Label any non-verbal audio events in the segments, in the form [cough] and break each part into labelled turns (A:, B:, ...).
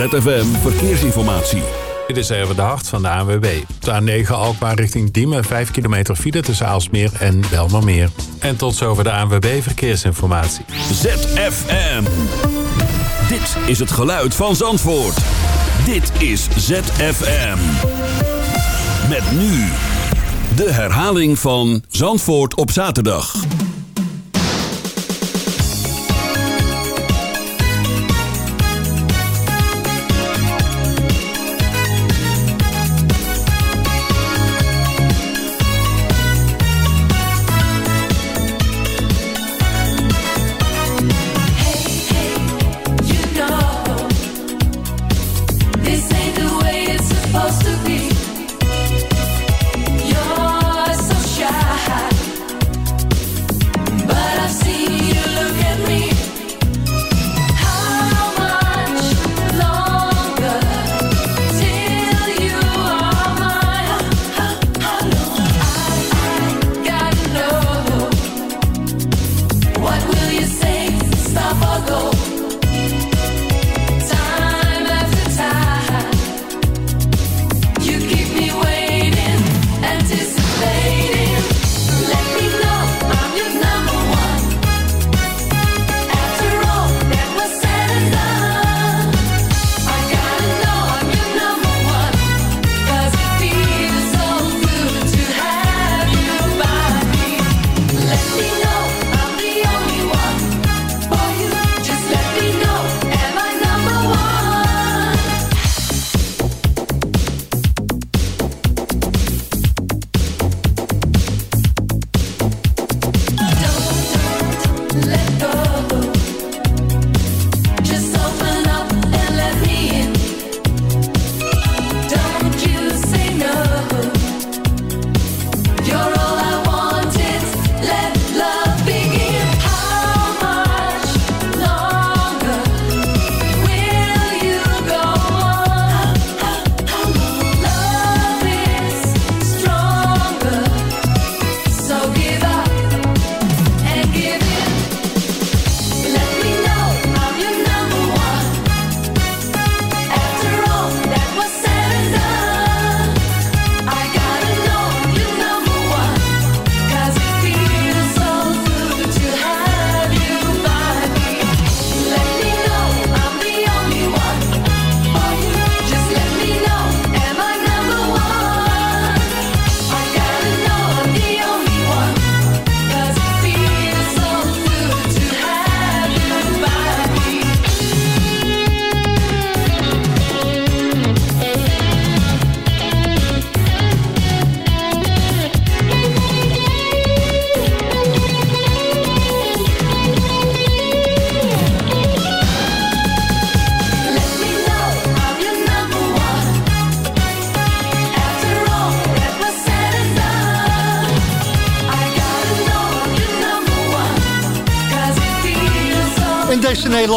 A: ZFM Verkeersinformatie.
B: Dit is even de hart van de ANWB. De A9 Alkmaar richting Diemen, 5 kilometer file tussen Aalsmeer en Belmermeer. En tot zover de ANWB Verkeersinformatie.
A: ZFM. Dit is het geluid van Zandvoort. Dit is ZFM. Met nu de herhaling van Zandvoort op zaterdag.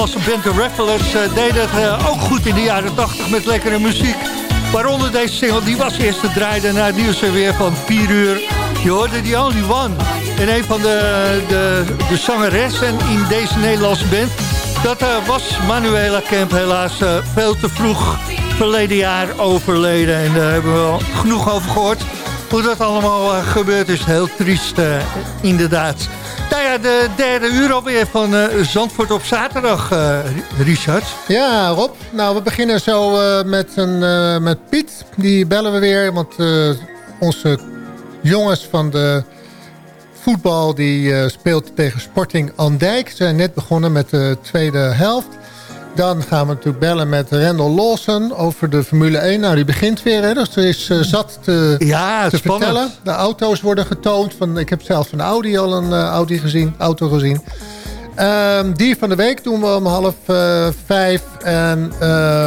C: Nederlandse band The Rattlers uh, deed het uh, ook goed in de jaren 80 met lekkere muziek. Waaronder deze single, die was eerst te draaien na het nieuws weer van 4 uur. Je hoorde The Only One. En een van de, de, de zangeressen in deze Nederlandse band... dat uh, was Manuela Kemp helaas veel te vroeg verleden jaar overleden. En daar hebben we wel genoeg over gehoord. Hoe dat allemaal gebeurd is, heel triest inderdaad. Nou ja, de derde uur alweer van uh, Zandvoort op zaterdag, uh, Richard.
D: Ja, Rob. Nou, we beginnen zo uh, met, een, met Piet. Die bellen we weer, want onze jongens van de voetbal... die speelt tegen Sporting Andijk. Ze zijn net begonnen met de tweede helft. Dan gaan we natuurlijk bellen met Randall Lawson over de Formule 1. Nou, die begint weer, hè? dus er is uh, zat te,
C: ja,
D: te vertellen. De auto's worden getoond. Van, ik heb zelf van Audi al een uh, Audi gezien, auto gezien. Um, die van de week doen we om half uh, vijf. En uh,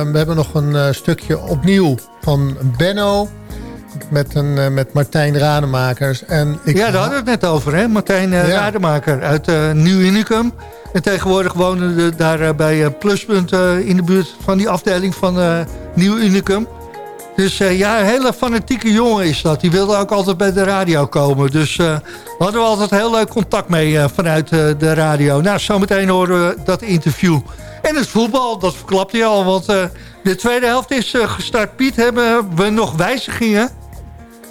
D: we hebben nog een stukje opnieuw van Benno. Met, een, met Martijn Rademakers. En
C: ik ja, daar hadden we het net over, hè? Martijn ja. Rademaker uit Nieuw Unicum. En tegenwoordig wonen daar eh, bij eh, Pluspunt eh, in de buurt van die afdeling van Nieuw Unicum. Dus ja, een hele fanatieke jongen is dat. Die wilde ook altijd bij de radio komen. Dus uh, hadden we altijd heel leuk contact mee vanuit de radio. Nou, zometeen horen we dat interview. En het voetbal, dat verklapt hij al. Want de tweede helft is gestart. Piet, hebben we nog wijzigingen?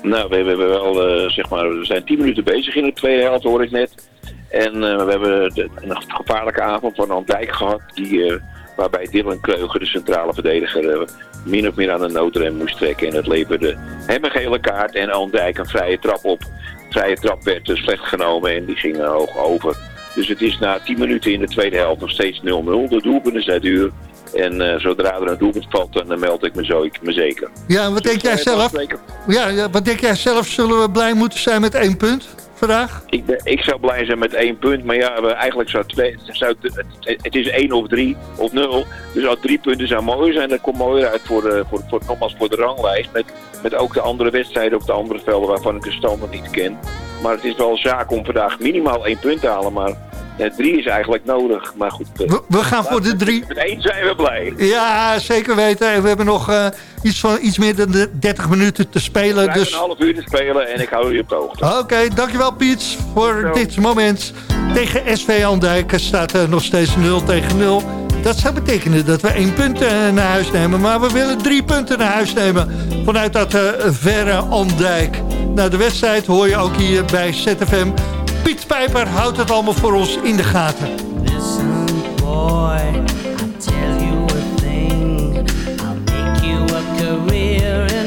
E: Nou, we, hebben wel, zeg maar, we zijn tien minuten bezig in de tweede helft, hoor ik net. En we hebben de, een gevaarlijke avond van Dijk gehad. Die, waarbij Dylan Kreuger, de centrale verdediger, min of meer aan de noodrem moest trekken. En het leverde hem een gele kaart en Andijk een vrije trap op. De vrije trap werd slecht genomen en die ging hoog over. Dus het is na 10 minuten in de tweede helft nog steeds 0-0. De doelpunten zijn duur. En uh, zodra er een doelpunt valt, dan meld ik me, zo, ik me zeker.
C: Ja, wat denk jij zelf? Ja, ja, wat denk jij zelf? Zullen we blij moeten zijn met één punt? vandaag?
E: Ik, ik zou blij zijn met één punt. Maar ja, we, eigenlijk zou, twee, zou het, het is één of drie of nul. Dus als drie punten zou mooi zijn, dat komt mooier uit voor, de, voor, voor, nogmaals voor de ranglijst. Met, met ook de andere wedstrijden op de andere velden waarvan ik de stand nog niet ken. Maar het is wel zaak om vandaag minimaal één punt te halen. Maar ja, drie is eigenlijk nodig, maar goed.
C: Eh, we, we gaan voor de drie.
E: Met één zijn we blij.
C: Ja, zeker weten. We hebben nog uh, iets, van, iets meer dan de 30 minuten te spelen.
E: Dus... een half uur te spelen en ik hou je op de hoogte.
C: Oké, okay, dankjewel Piet voor dit moment. Tegen SV Andijk staat er nog steeds 0 tegen 0. Dat zou betekenen dat we één punt uh, naar huis nemen. Maar we willen drie punten naar huis nemen vanuit dat uh, verre Andijk. Nou, de wedstrijd hoor je ook hier bij ZFM. Piet Pijper houdt het allemaal voor ons in de gaten. Listen boy, I tell you a thing. I'll make you a career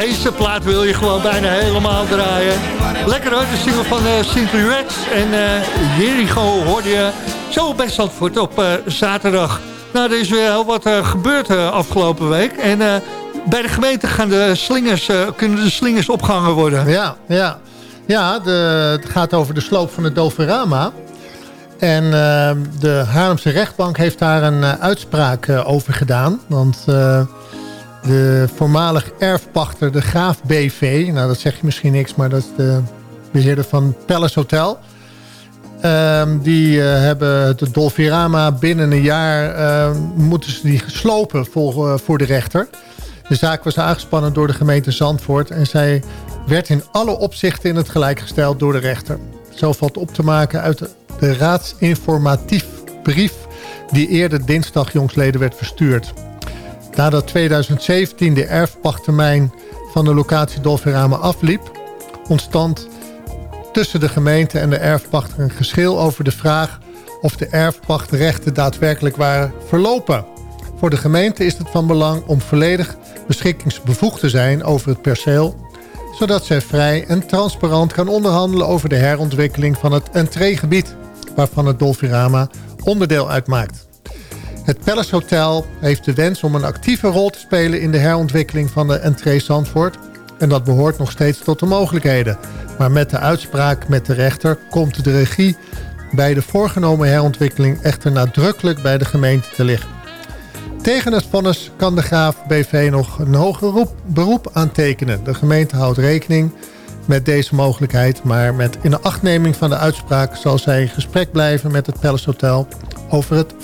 C: deze plaat wil je gewoon bijna helemaal draaien. Lekker hoor, de single van uh, Simply Red en uh, Jericho hoorde je zo bij Zandvoort op uh, zaterdag. Nou, er is weer heel wat gebeurd afgelopen week. En bij de gemeente gaan de slingers, kunnen de slingers opgehangen worden.
D: Ja, ja. ja de, het gaat over de sloop van het Doverama. En de Haarlemse rechtbank heeft daar een uitspraak over gedaan. Want de voormalig erfpachter, de Graaf BV. Nou, dat zeg je misschien niks, maar dat is de beheerder van Palace Hotel. Um, die uh, hebben de Dolfirama binnen een jaar uh, moeten ze die geslopen voor, uh, voor de rechter. De zaak was aangespannen door de gemeente Zandvoort en zij werd in alle opzichten in het gelijk gesteld door de rechter. Zo valt op te maken uit de, de raadsinformatief brief die eerder dinsdag jongsleden werd verstuurd. Nadat 2017 de erfpachttermijn van de locatie Dolfirama afliep... ontstond tussen de gemeente en de erfpachter een geschil over de vraag... of de erfpachtrechten daadwerkelijk waren verlopen. Voor de gemeente is het van belang om volledig beschikkingsbevoegd te zijn over het perceel... zodat zij vrij en transparant kan onderhandelen over de herontwikkeling van het entreegebied... waarvan het Dolfirama onderdeel uitmaakt. Het Palace Hotel heeft de wens om een actieve rol te spelen... in de herontwikkeling van de entree Zandvoort. En dat behoort nog steeds tot de mogelijkheden. Maar met de uitspraak met de rechter komt de regie... bij de voorgenomen herontwikkeling echter nadrukkelijk bij de gemeente te liggen. Tegen het vonnis kan de Graaf BV nog een hoger beroep aantekenen. De gemeente houdt rekening met deze mogelijkheid... maar met in de achtneming van de uitspraak zal zij in gesprek blijven met het Palace Hotel over het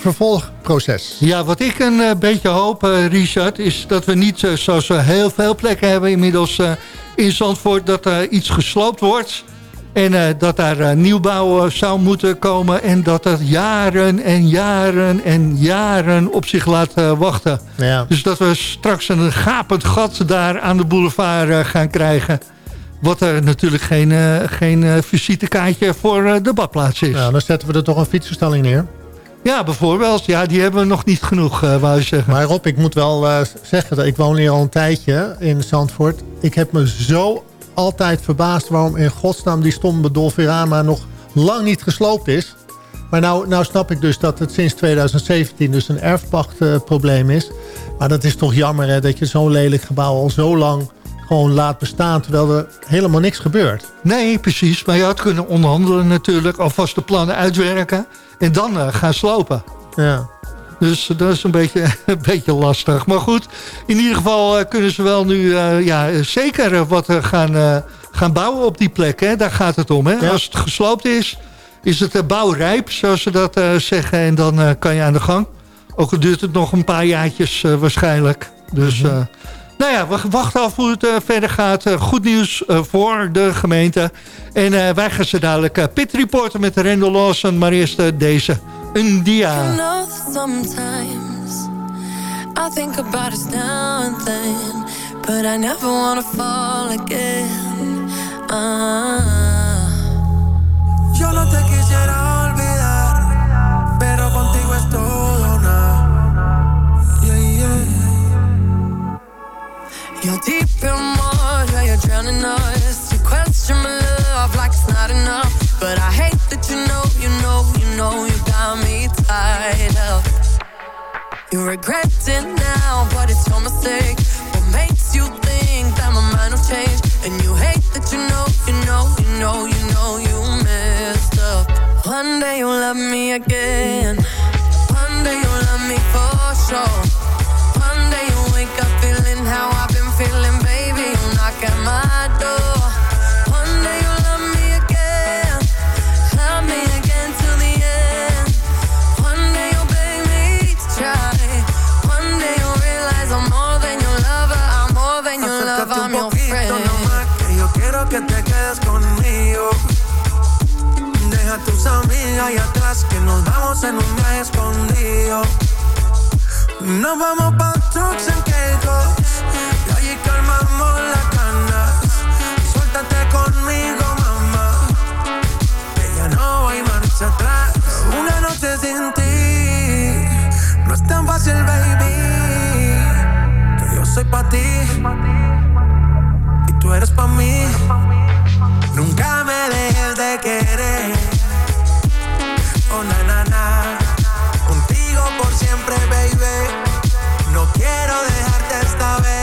D: vervolgproces.
C: Ja, wat ik een uh, beetje hoop, uh, Richard, is dat we niet uh, zoals we heel veel plekken hebben inmiddels in Zandvoort, dat er iets gesloopt wordt. En dat daar nieuwbouw zou moeten komen en dat dat jaren en jaren en jaren op zich laat wachten. Ja. Dus dat we straks een gapend gat daar aan de boulevard gaan krijgen. Wat er natuurlijk geen, geen visitekaartje voor de badplaats is.
D: Nou, dan zetten we er toch een fietsverstelling neer.
C: Ja, bijvoorbeeld. Ja, die hebben we nog niet genoeg, uh, wou zeggen.
D: Maar Rob, ik moet wel uh, zeggen, dat ik woon hier al een tijdje in Zandvoort. Ik heb me zo altijd verbaasd waarom in godsnaam die stomme Dolfirama nog lang niet gesloopt is. Maar nou, nou snap ik dus dat het sinds 2017 dus een erfpachtprobleem is. Maar dat is toch jammer hè, dat je zo'n lelijk gebouw al zo lang gewoon laat bestaan... terwijl er helemaal niks gebeurt.
C: Nee, precies. Maar je had kunnen onderhandelen natuurlijk. Alvast de plannen uitwerken. En dan uh, gaan slopen.
D: Ja.
C: Dus dat is een beetje, [laughs] een beetje lastig. Maar goed, in ieder geval uh, kunnen ze wel nu uh, ja, zeker wat gaan, gaan bouwen op die plek. Hè? Daar gaat het om. Hè? Ja. Als het gesloopt is, is het bouwrijp, zoals ze dat zeggen. En dan kan je aan de gang. Ook al duurt het nog een paar jaartjes waarschijnlijk. Dus... Mm -hmm. Nou ja, we wachten af hoe het uh, verder gaat. Uh, goed nieuws uh, voor de gemeente. En wij gaan ze dadelijk pit reporten met Randall Lawson. Maar eerst deze, know sometimes I think about it now and then But I never wanna fall again uh. Yo no te quisiera You're deep in water, you're drowning us. You question my love like it's not enough. But I hate that you know, you know, you know, you got me tied up. You regret it now, but it's your mistake. What makes you think that my mind will change? And you hate that you know, you know, you know, you know, you messed up. One day you'll love me again. One day you'll love me for sure. One day you'll wake up feeling how I feeling, vamos en un escondido. Nos vamos pa' trucks en Caicos y calmamos las ganas. Suéltate conmigo, mamá. Que ya no hay marcha atrás. Una noche sin ti no es tan fácil, baby. Que yo soy pa' ti.
F: tú eres para mí. Nunca me dejes de querer. Oh, na, Contigo por siempre, baby. No quiero dejarte esta vez.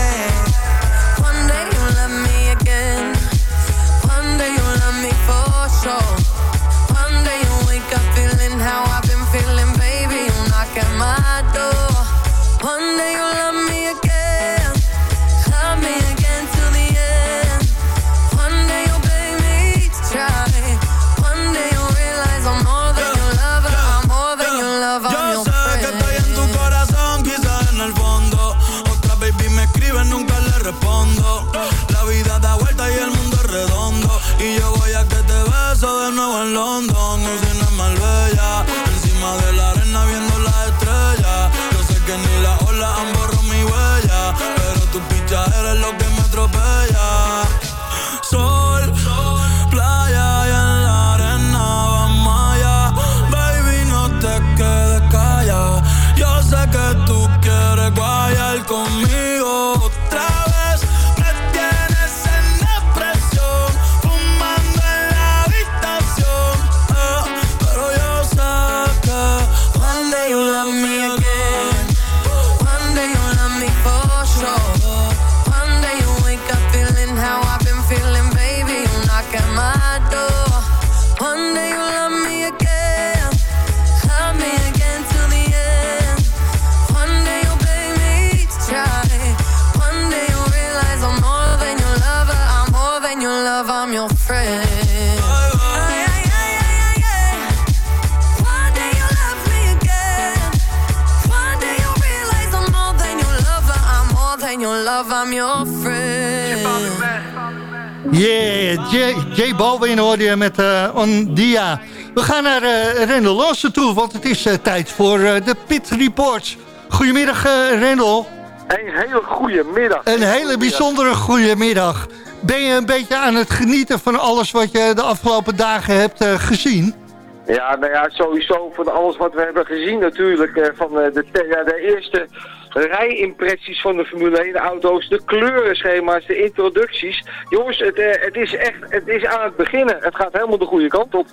C: Je met eh On Dia. We gaan naar uh, Rendel Lawson toe, want het is eh, tijd voor eh, de Pit Reports. Goedemiddag Rendel.
G: Een hele goede middag.
C: Een hele bijzondere goede middag. Ben je een beetje aan het genieten van alles wat je de afgelopen dagen hebt gezien?
G: Ja, nou ja, sowieso van alles wat we hebben gezien natuurlijk. Van de, ja, de eerste rijimpressies van de Formule 1 auto's, de kleurenschema's, de introducties. Jongens, het, uh, het is echt, het is aan het beginnen. Het gaat helemaal de goede kant op.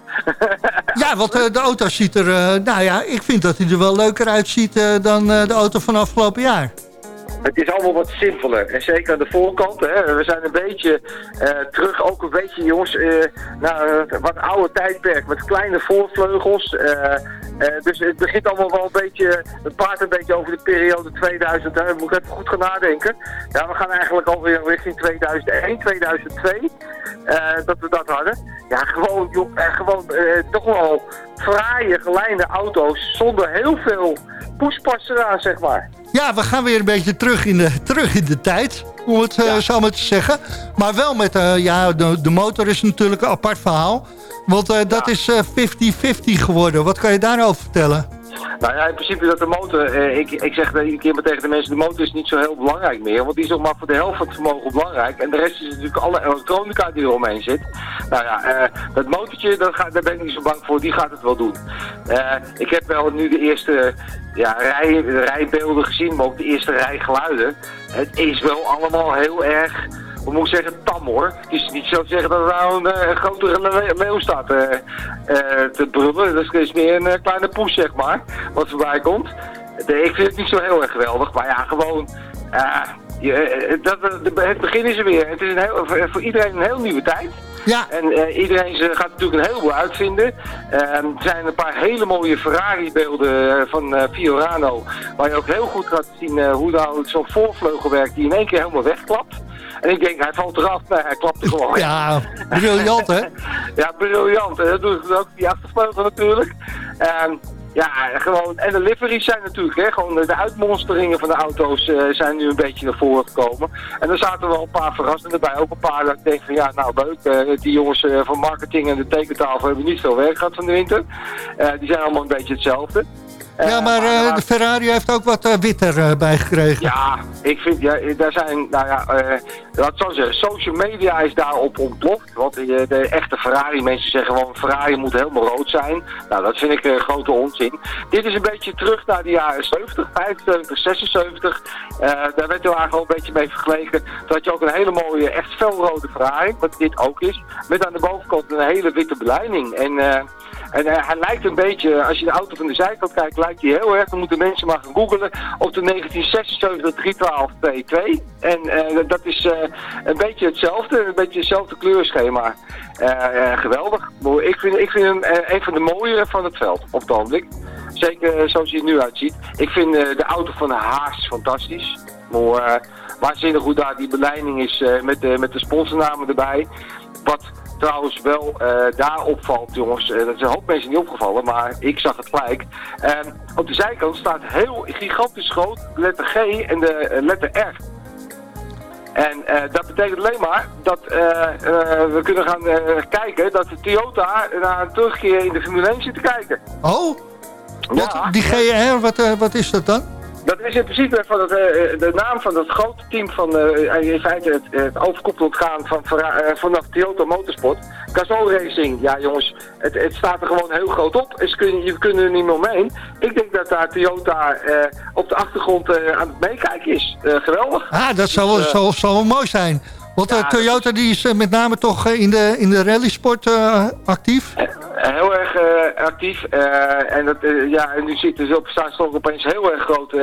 G: [laughs]
C: ja, want uh, de auto ziet er, uh, nou ja, ik vind dat hij er wel leuker uitziet dan de auto van afgelopen jaar.
G: Het is allemaal wat simpeler. En zeker aan de voorkant. Hè. We zijn een beetje uh, terug, ook een beetje jongens, uh, naar wat oude tijdperk. Met kleine voorvleugels. Dus het begint allemaal wel een beetje, het praat een beetje over de periode 2000. Hè. Moet ik even goed gaan nadenken. Ja, we gaan eigenlijk alweer richting 2001, 2002. dat we dat hadden. Ja, gewoon, joh, gewoon toch wel fraaie, geleide auto's. Zonder heel veel poespas eraan, zeg maar.
C: Ja, we gaan weer een beetje terug in de, terug in de tijd, om het ja. uh, zo maar te zeggen. Maar wel met, uh, ja, de, de, motor is natuurlijk een apart verhaal. Want uh, dat ja. is 50-50 geworden. Wat kan je daarover vertellen?
G: Nou ja, in principe dat de motor, eh, ik, ik zeg iedere keer maar tegen de mensen, de motor is niet zo heel belangrijk meer. Want die is nog maar voor de helft van het vermogen belangrijk. En de rest is natuurlijk alle elektronica die eromheen zit. Nou ja, uh, dat motortje, dat ga, daar ben ik niet zo bang voor, die gaat het wel doen. Uh, ik heb wel nu de eerste ja, rij, rijbeelden gezien, maar ook de eerste rijgeluiden. Het is wel allemaal heel erg we moeten zeggen, tam hoor. Het is niet zo zeggen dat er nou een, een grotere leeuw staat uh, uh, te brullen. Dat is meer een kleine poes, zeg maar, wat voorbij komt. Ik vind het niet zo heel erg geweldig, maar ja, gewoon... Je, dat, het begin is er weer. Het is een heel, voor, iedereen een heel nieuwe tijd.
C: Ja.
G: En uh, iedereen gaat natuurlijk een heleboel uitvinden. Uh, er zijn een paar hele mooie Ferrari-beelden van uh, Fiorano. Waar je ook heel goed gaat zien hoe nou zo'n voorvleugel werkt die in één keer helemaal wegklapt. En ik denk, hij valt eraf. Nee, hij klapt er gewoon.
C: Ja, briljant hè? [laughs]
G: ja, briljant. En dat doet ook die achtervleugel natuurlijk. Um, ja, gewoon, en de liveries zijn natuurlijk, hè, gewoon de uitmonsteringen van de auto's uh, zijn nu een beetje naar voren gekomen. En er zaten wel een paar verrassingen bij, ook een paar dat ik denk van ja, nou leuk, uh, die jongens uh, van marketing en de tekentafel hebben niet veel werk gehad van de winter. die zijn allemaal een beetje hetzelfde.
C: Ja, maar eh, de Ferrari heeft ook wat uh, witter uh, bijgekregen.
G: Ja, ik vind, ja, daar zijn, nou ja, laat zo zeggen, social media is daarop ontploft. Want de, echte Ferrari-mensen zeggen gewoon, Ferrari moet helemaal rood zijn. Nou, dat vind ik grote onzin. Dit is een beetje terug naar de jaren 70, 75, 76. daar werd er eigenlijk al een beetje mee vergeleken. Dat je ook een hele mooie, echt felrode Ferrari, wat dit ook is. Met aan de bovenkant een hele witte beleiding. En... En uh, hij lijkt een beetje, als je de auto van de zijkant kijkt, lijkt hij heel erg. Dan moeten mensen maar gaan googelen op de 1976 312 P2. En uh, dat is uh, een beetje hetzelfde, een beetje hetzelfde kleurschema. geweldig. Ik vind, ik vind hem een van de mooiere van het veld op het ogenblik. Zeker zoals hij er nu uitziet. Ik vind de auto van de Haas fantastisch. Maar, waanzinnig hoe daar die beleiding is met, de, met de sponsornamen erbij. Wat trouwens wel uh, daar opvalt, jongens. Uh, dat is een hoop mensen niet opgevallen, maar ik zag het gelijk. Op de zijkant staat heel gigantisch groot de letter G en de eh, letter R. En dat betekent alleen maar dat we kunnen gaan kijken dat de Toyota naar een terugkeer in de Formule 1 zit te kijken.
C: Oh? Wat, ja. Die GR, wat, wat is dat dan?
G: Dat is in principe van het, uh, de naam van het grote team van uh, in feite het, het overkoepelend gaan van, uh, vanaf Toyota Motorsport. Gazoo Racing, ja jongens, het, het, staat er gewoon heel groot op. Dus kun, je kunnen er niet meer omheen. Ik denk dat daar Toyota op de achtergrond aan het meekijken is. geweldig.
C: Ah, dat zou, dus, wel mooi zijn. Want ja, Toyota die is met name toch in de, in de rallysport actief?
G: heel erg uh, actief. Uh, en, dat, uh, ja, en nu zitten ze op, staan ze opeens heel erg groot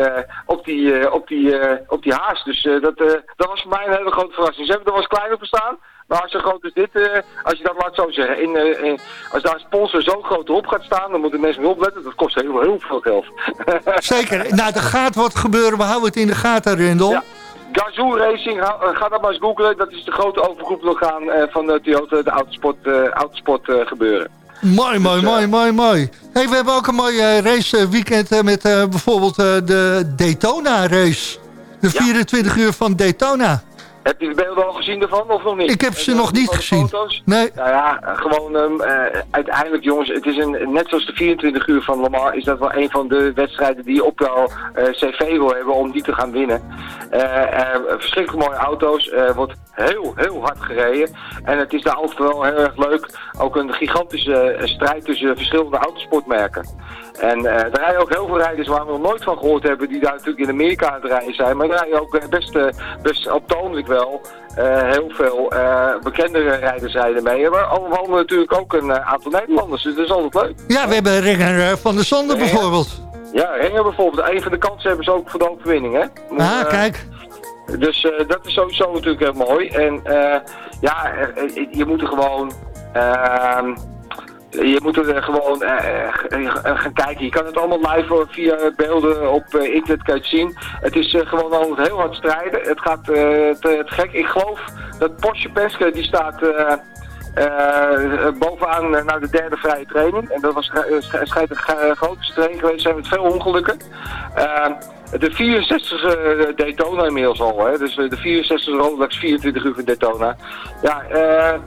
G: op, die, op, die, op die haas. Dus dat, dat was voor mij een hele grote verrassing. Ze hebben er wel eens kleiner voor staan. Maar als zo groot is dit, als je dat laat zo zeggen, in, in, als daar een sponsor zo groot op gaat staan, dan moeten mensen mee opletten. Dat kost heel, heel veel geld. [laughs]
C: Zeker. Nou, er gaat wat gebeuren. We houden het in de gaten, Rendel. Ja.
G: Gazoo Racing, ga dat maar eens googlen. Dat is de grote overgroeplogaan van de Toyota, de autosport, autosport gebeuren.
C: Mooi, mooi, mooi, mooi, mooi. Hey, we hebben ook een mooi uh, raceweekend uh, met bijvoorbeeld de Daytona race. De 24 uur van Daytona.
G: Heb je de beelden al gezien ervan of nog niet?
C: Ik heb ze nog niet gezien.
G: Foto's? Nee. Nou ja, gewoon um, uh, uiteindelijk jongens, het is een, net zoals de 24 uur van Le Mans, is dat wel een van de wedstrijden die je op jouw uh, cv wil hebben om die te gaan winnen. Uh, verschrikkelijk mooie auto's, wordt heel, heel hard gereden. En het is daar altijd wel heel erg leuk, ook een gigantische strijd tussen verschillende autosportmerken. En uh, er rijden ook heel veel rijders waar we nog nooit van gehoord hebben, die daar natuurlijk in Amerika aan het rijden zijn. Maar er rijden ook best, uh, best optoonlijk wel uh, heel veel bekendere rijders rijden mee. Maar allemaal natuurlijk ook een aantal Nederlanders, dus dat is altijd leuk.
C: Ja, we hebben Renger van der Zonder bijvoorbeeld.
G: Ja, Renger bijvoorbeeld. Een van de kansen hebben ze ook voor de overwinning, hè?
C: ah, kijk.
G: Dus dat is sowieso natuurlijk heel mooi. En ja, je moet er gewoon... Je moet er gewoon uh, gaan kijken. Je kan het allemaal live via beelden op uh, internet kan zien. Het is gewoon altijd heel hard strijden. Het gaat te, te, gek. Ik geloof dat Porsche Penske die staat bovenaan naar de derde vrije training. En dat was schijnt een grote training geweest zijn met veel ongelukken. De 64 Daytona inmiddels al, hè? dus de 64 Rolex 24 uur van Daytona. Ja, eh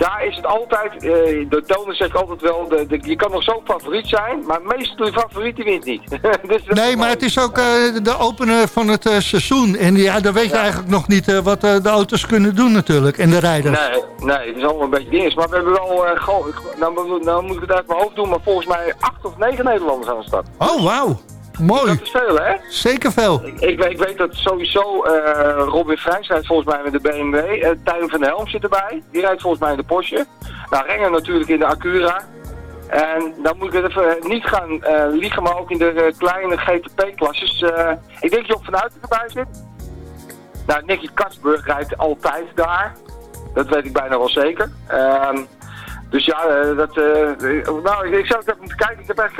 G: daar is het altijd, uh, de tonen zegt altijd wel, de, de, je kan nog zo favoriet zijn, maar meestal de favoriet die wint niet. [laughs]
C: dus nee, maar het is ook uh, de opener van het uh, seizoen. En ja, dan weet je ja. eigenlijk nog niet wat de auto's kunnen doen natuurlijk, en de rijders.
G: Nee, nee, het is allemaal een beetje ding. Maar we hebben wel, nou, nou moet ik het uit mijn hoofd doen, maar volgens mij acht of negen Nederlanders aan de stad.
C: Oh, wauw. Mooi.
G: Dat is veel, hè?
C: Zeker veel.
G: Ik, ik, ik weet dat sowieso uh, Robin Vrijs rijdt volgens mij met de BMW. Uh, eh, Tijn van Helm zit erbij. Die rijdt volgens mij in de Porsche. Nou, Renger natuurlijk in de Acura. En dan moet ik het even niet gaan uh, liegen, maar ook in de kleine GTP-klasses. ik denk dat je op vanuit erbij zit. Nou, Nicky Katsburg rijdt altijd daar. Dat weet ik bijna wel zeker. Ehm, dus ja, eh, dat, uh, nou, ik, zou het even moeten kijken. Ik heb echt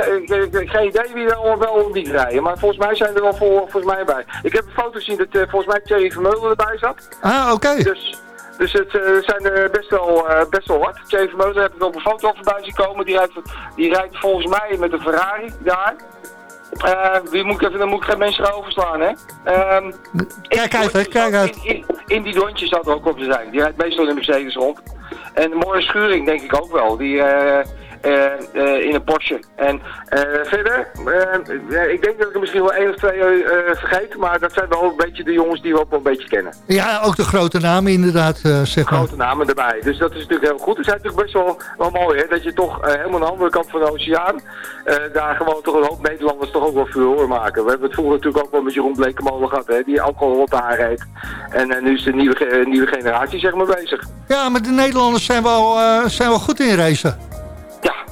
G: geen idee wie er allemaal wel niet rijden. Maar volgens mij zijn er wel voor, volgens mij bij. Ik heb een foto gezien dat uh, volgens mij Thierry Vermeulen erbij zat.
C: Ah, oké.
G: Dus, dus het zijn er best wel, best wel hard. Thierry Vermeulen heb ik op een foto voorbij zien komen. Die rijdt, die rijdt volgens mij met een Ferrari daar. die moet ik even, dan moet ik geen mensen overslaan, hè.
C: Um, kijk uit, kijk uit.
G: In, in, in, die Dontje zat er ook op te zijn. Die rijdt meestal in Mercedes rond. En mooie schuring denk ik ook wel. Die, eh, in een Porsche. En eh, verder, eh, ik denk dat ik er misschien wel één of twee eh, vergeet, maar dat zijn wel een beetje de jongens die we ook wel een beetje kennen.
C: Ja, ook de grote namen inderdaad, eh, zeg maar.
G: Grote namen erbij. Dus dat is natuurlijk heel goed. Het is natuurlijk best wel, wel mooi hè, dat je toch eh, helemaal aan de andere kant van de oceaan eh, daar gewoon toch een hoop Nederlanders toch ook wel veel hoor maken. We hebben het vroeger natuurlijk ook wel met Jeroen Blekemolen gehad, hè, die alcohol op de haar heeft. En eh, nu is de nieuwe, nieuwe generatie zeg maar bezig.
C: Ja, maar de Nederlanders zijn wel, eh, zijn wel goed in racen.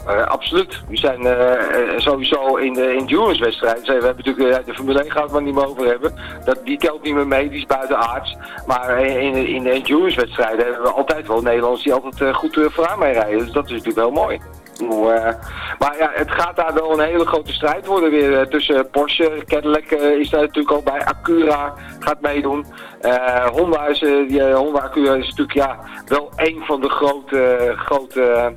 G: Eh, absoluut. We zijn eh, eh, sowieso in de endurance wedstrijden. We hebben natuurlijk de Formule 1 gehad waar niet meer over hebben. Dat, die telt niet meer mee, die is buiten aards. Maar in, in, de endurance wedstrijden hebben we altijd wel Nederlanders die altijd goed vooraan mee rijden. Dus dat is natuurlijk heel mooi. Maar, ja, het gaat daar wel een hele grote strijd worden weer tussen Porsche, Cadillac is daar natuurlijk ook bij, Acura gaat meedoen. Honda, is, Honda Acura is natuurlijk ja, wel een van de grote, grote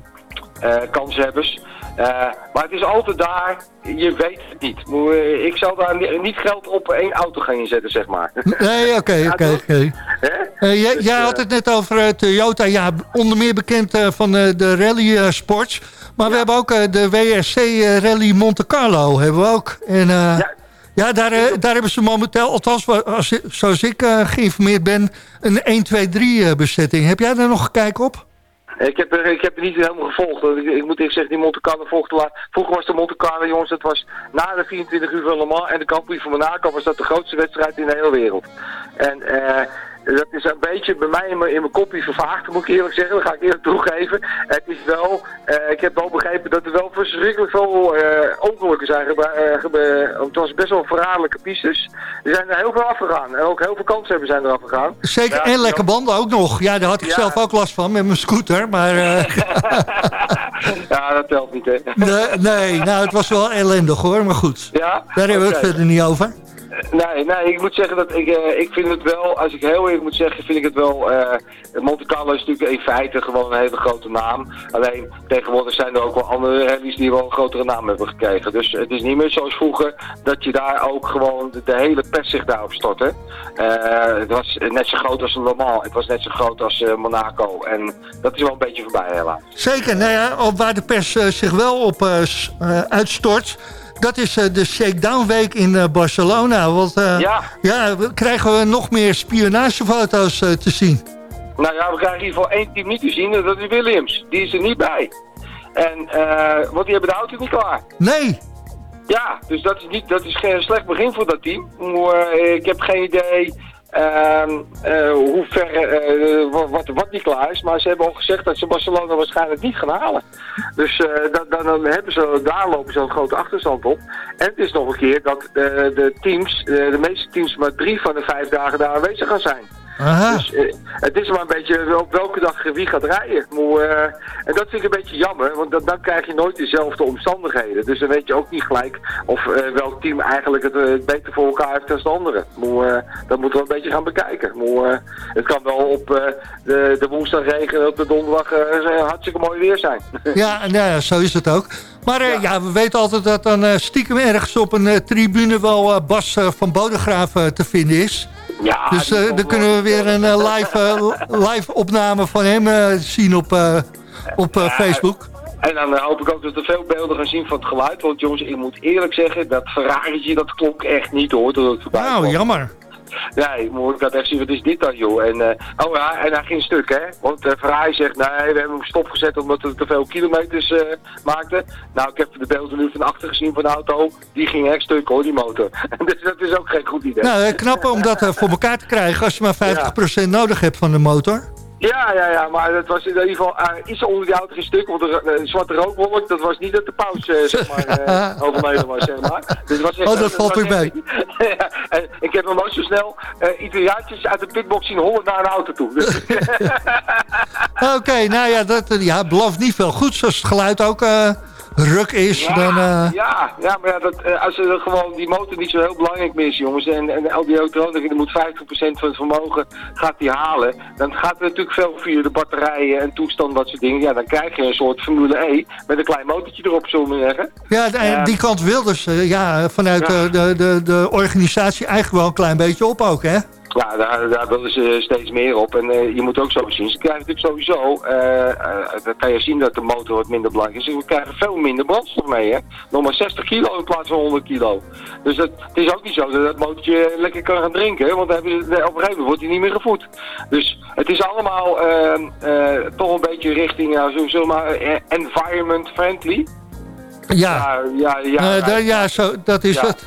G: kanshebbers. Eh, maar het is altijd daar, je weet het niet. Eh, Ik zal daar ni- niet geld op één auto gaan inzetten, zeg maar.
C: Nee, oké, [laughs] oké? Eh, jij
G: Dus,
C: jij
G: eh,
C: had het net over eh, Toyota, ja, onder meer bekend eh, van eh, de rally eh, sports. Maar we hebben ook eh, de WRC eh, Rally Monte Carlo, hebben we ook. En eh,
G: Ja.
C: ja, daar, eh, daar hebben ze momenteel, althans als, zoals ik eh, geïnformeerd ben, een 1-2-3 bezetting. Heb jij daar nog gekeken op?
G: Ik heb, er, ik heb het niet helemaal gevolgd. Ik, ik moet eerlijk zeggen, die Monte Carlo volgde laat. Vroeger was de Monte Carlo, jongens, dat was na de 24 uur van Le Mans en de Prix van Monaco was dat de grootste wedstrijd in de hele wereld. En eh, dat is een beetje bij mij in mijn, in mijn kopje vervaagd, moet ik eerlijk zeggen. Dat ga ik eerlijk toegeven. Het is wel, eh, ik heb wel begrepen dat er wel verschrikkelijk veel eh, ongelukken zijn. gebe- gebe- het was best wel verraderlijke pistes. Er zijn er heel veel afgegaan. En ook heel veel kansen hebben zijn er afgegaan.
C: Zeker,
G: Ja,
C: en
G: ja.
C: lekker banden ook nog. Ja, daar had ik
G: Ja.
C: zelf ook last van met mijn scooter. Maar eh, [laughs]
G: ja, dat telt niet, hè.
C: nee, nee, nou, het was wel ellendig hoor, maar goed.
G: Ja?
C: Daar hebben we het verder niet over.
G: Nee, nee, ik moet zeggen dat ik, eh, ik vind het wel, als ik heel eerlijk moet zeggen, vind ik het wel, eh Monte Carlo is natuurlijk in feite gewoon een hele grote naam. Alleen tegenwoordig zijn er ook wel andere rallies die wel een grotere naam hebben gekregen. Dus het is niet meer zoals vroeger dat je daar ook gewoon de, hele pers zich daarop stortte. Eh, het was net zo groot als Le Mans, het was net zo groot als Monaco. En dat is wel een beetje voorbij helaas.
C: Zeker, nou ja, waar de pers zich wel op uitstort... dat is eh, de Shakedown Week in eh, Barcelona. Want eh,
G: Ja.
C: ja, krijgen we nog meer spionagefoto's te zien.
G: Nou ja, we krijgen in ieder geval één team niet te zien, en dat is Williams. Die is er niet bij. En, eh, want die hebben de auto niet klaar.
C: Nee,
G: Ja, dus dat is, niet, dat is geen slecht begin voor dat team. Maar, ik heb geen idee hoe ver, eh, wa- wat, wat niet klaar is. Maar ze hebben al gezegd dat ze Barcelona waarschijnlijk niet gaan halen. Dus eh, dan, hebben ze, daar lopen ze een grote achterstand op. En het is nog een keer dat eh, de teams, eh, de meeste teams maar drie van de vijf dagen daar aanwezig gaan zijn.
C: Aha.
G: Dus eh, het is maar een beetje op welke dag wie gaat rijden. Maar, eh, en dat vind ik een beetje jammer, want dan, dan krijg je nooit dezelfde omstandigheden. Dus dan weet je ook niet gelijk of eh, welk team eigenlijk het, eh, het beter voor elkaar heeft dan de andere. Maar eh, dat moeten we een beetje gaan bekijken. Maar eh, het kan wel op eh, de, de woensdag regenen, op de donderdag eh, hartstikke mooi weer zijn. [laughs]
C: Ja, nou ja, zo is het ook. Maar eh, ja.
G: Ja.
C: we weten altijd dat dan eh, stiekem ergens op een eh, tribune wel eh, Bas eh, van Bodegraaf eh, te vinden is.
G: Ja,
C: Dus eh, dan kunnen we weer een eh, live, eh, live opname van hem zien op, op Facebook.
G: En dan hoop ik ook dat we veel beelden gaan zien van het geluid. Want jongens, ik moet eerlijk zeggen, dat Ferrari'tje, dat klonk echt niet hoor, toen het
C: Nou, jammer.
G: Nee, moet ik dat even zien, wat is dit dan joh? En, eh, oh ja, en hij ging stuk hè. Want uh, Ferrari zegt, nee, we hebben hem stopgezet omdat we te veel kilometers eh maakten. Nou, ik heb de beelden nu van achter gezien van de auto. Die ging echt stuk hoor, die motor. [laughs] dus dat is ook geen goed idee.
C: Nou, eh, knap om dat eh, voor elkaar te krijgen als je maar 50% nodig hebt van de motor.
G: Ja, ja, ja, maar het was in ieder geval eh, iets onder die auto stuk. Want de, zwarte rookwolk, dat was niet dat de pauze eh, zeg maar, eh, [laughs] overleden was, zeg maar. Dus was echt,
C: Oh, dat valt weer
G: ja, en ik heb nog nooit zo snel eh Italiaantjes uit de pitbox zien hollen naar een auto toe. Dus, [laughs]
C: Oké, nou ja, dat eh, ja, belooft niet veel goeds. Als het geluid ook eh, ruk is,
G: Ja,
C: dan... eh,
G: ja, ja, maar ja, dat, eh, als er gewoon die motor niet zo heel belangrijk meer is, jongens, en, en al die elektronica, moet 50% van het vermogen gaat die halen, dan gaat er natuurlijk veel via de batterijen en toestand, dat soort dingen. Ja, dan krijg je een soort Formule E met een klein motortje erop, zullen we zeggen.
C: Ja,
G: Ja.
C: die kant Wilders, eh, ja, vanuit
G: Ja.
C: de, de, de organisatie eigenlijk wel een klein beetje op ook, hè?
G: Ja, daar, daar willen ze steeds meer op. En eh, je moet ook zo zien, ze krijgen natuurlijk sowieso, eh, eh, dan kan je zien dat de motor wat minder belangrijk is. We krijgen veel minder brandstof mee, hè. Nog maar 60 kilo in plaats van 100 kilo. Dus het, het is ook niet zo dat dat motortje lekker kan gaan drinken, hè, want dan hebben ze, op een gegeven moment wordt hij niet meer gevoed. Dus het is allemaal eh, eh, toch een beetje richting, ja, zullen we maar, environment friendly.
C: Ja,
G: ja, ja. Ja,
C: da- ja zo, dat is
G: Ja.
C: het.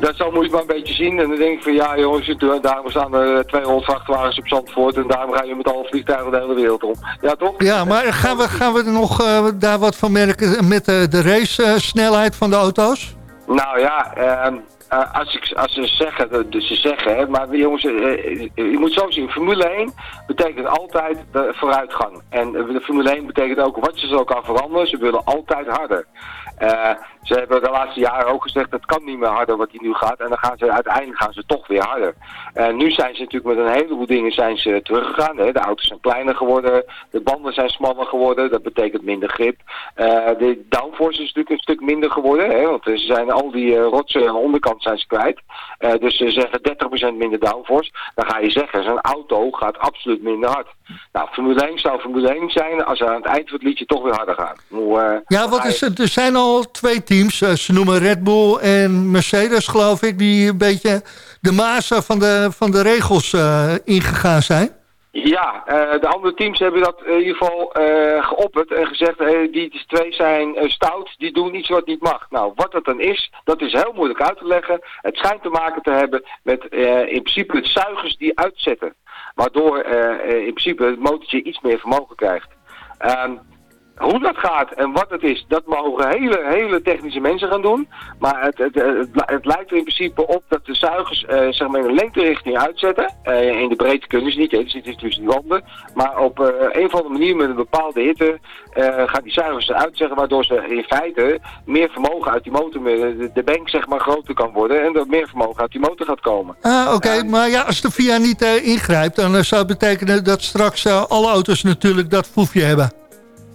G: Dat zo moet je maar een beetje zien. En dan denk ik van ja jongens, daarom staan er 200 vrachtwagens op Zandvoort. En daarom ga je met alle vliegtuigen de hele wereld om. Ja toch?
C: Ja, maar gaan we, gaan we er nog eh, daar wat van merken met eh, de race-snelheid van de auto's?
G: Nou ja, ehm, eh, als, ik, als ze zeggen, dat- dus ze zeggen, hè, maar jongens, eh, eh, je moet zo zien, Formule 1 betekent altijd de vooruitgang. En eh, de Formule 1 betekent ook, wat ze zo kan veranderen, ze willen altijd harder. Eh, ze hebben de laatste jaren ook gezegd, het kan niet meer harder wat hij nu gaat. En dan gaan ze uiteindelijk gaan ze toch weer harder. En nu zijn ze natuurlijk met een heleboel dingen zijn ze teruggegaan. Hè. De auto's zijn kleiner geworden, de banden zijn smaller geworden, dat betekent minder grip. Eh, de downforce is natuurlijk een stuk minder geworden, hè, want ze zijn al die eh, rotsen aan de onderkant zijn ze kwijt. Eh, dus ze zeggen 30% minder downforce. Dan ga je zeggen, zo'n auto gaat absoluut minder hard. Nou, Formule 1 zou Formule 1 zijn als ze aan het eind van het liedje toch weer harder gaan. Hoe,
C: Ja, wat is het? Er zijn al twee teams. Eh, ze noemen Red Bull en Mercedes, geloof ik... die een beetje de mazen van de, van de regels eh, ingegaan zijn.
G: Ja, eh, de andere teams hebben dat in ieder geval eh, geopperd en gezegd, die twee zijn stout, die doen iets wat niet mag. Nou, wat dat dan is, dat is heel moeilijk uit te leggen. Het schijnt te maken te hebben met in principe het zuigers die uitzetten. Waardoor in principe het motortje iets meer vermogen krijgt. Ehm, hoe dat gaat en wat het is, dat mogen hele, hele technische mensen gaan doen. Maar het, het, het, het lijkt er in principe op dat de zuigers eh, zeg maar in een lengterichting uitzetten. Eh, in de breedte kunnen ze niet, hè, die zitten tussen die wanden. Maar op eh, een of andere manier met een bepaalde hitte gaan die zuigers eruit zeggen. Waardoor ze in feite meer vermogen uit die motor, de, de bank zeg maar groter kan worden. En er meer vermogen uit die motor gaat komen.
C: Ah, Oké, maar ja, als de VIA niet ingrijpt... dan zou het betekenen dat straks alle auto's natuurlijk dat foefje hebben.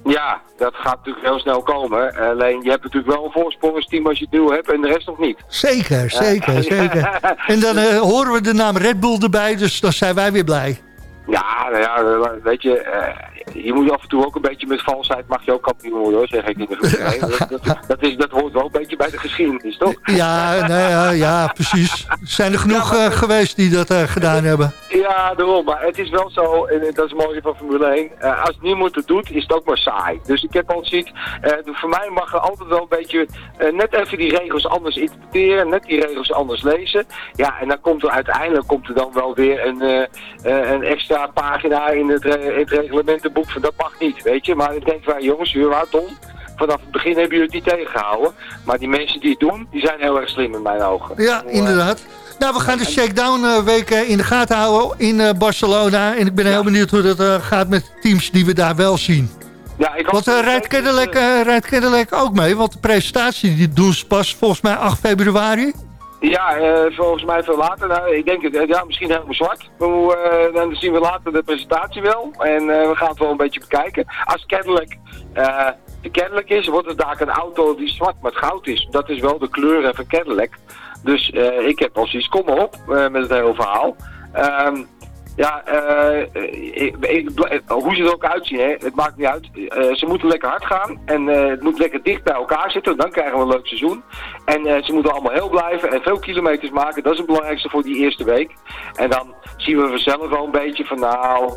G: Ja, dat gaat natuurlijk heel snel komen. Alleen je hebt natuurlijk wel een voorspringsteam als je het nieuw hebt en de rest nog niet.
C: Zeker, zeker, [laughs] zeker. En dan eh, horen we de naam Red Bull erbij, dus dan zijn wij weer blij.
G: Ja, nou ja, weet je, eh, je moet af en toe ook een beetje met valsheid, mag je ook kampioen worden hoor, zeg ik in de vliegtuig. dat, dat, dat, is, dat hoort wel een beetje bij de geschiedenis, toch?
C: Ja, nee, ja, ja, precies. Er zijn er genoeg eh, geweest die dat eh, gedaan hebben.
G: Ja, daarom. Maar het is wel zo, en dat is het mooie van Formule 1. eh, als niemand het doet, is het ook maar saai. Dus ik heb al zoiets, eh, voor mij mag er altijd wel een beetje net even die regels anders interpreteren, net die regels anders lezen. Ja, en dan komt er uiteindelijk komt er dan wel weer een, een extra pagina in het, in het reglementenboek dat mag niet, weet je. Maar ik denk van, jongens, u houdt om. Vanaf het begin hebben jullie het niet tegengehouden. Maar die mensen die het doen, die zijn heel erg slim in mijn ogen.
C: Ja,
G: eh,
C: inderdaad. Nou, we gaan de Shakedown eh, week eh, in de gaten houden in Barcelona. En ik ben heel benieuwd hoe dat gaat met de teams die we daar wel zien.
G: Ja, ik
C: Want
G: dat-
C: rijdt, Cadillac, rijdt Cadillac ook mee? Want de presentatie die doen ze pas volgens mij 8 februari.
G: Ja, eh, volgens mij veel later. Nou, ik denk het, ja, misschien helemaal zwart. Maar eh, dan zien we later de presentatie wel. En eh, we gaan het wel een beetje bekijken. Als de Cadillac is, wordt het daar een auto die zwart met goud is. Dat is wel de kleur van Cadillac. Dus ik heb al zoiets, kom op met het hele verhaal. Ehm, ja, ik, hoe ze er ook uitzien, hè, het maakt niet uit. Eh, ze moeten lekker hard gaan en eh, het moet lekker dicht bij elkaar zitten. Dan krijgen we een leuk seizoen. En ze moeten allemaal heel blijven en veel kilometers maken. Dat is het belangrijkste voor die eerste week. En dan zien we vanzelf wel een beetje van nou,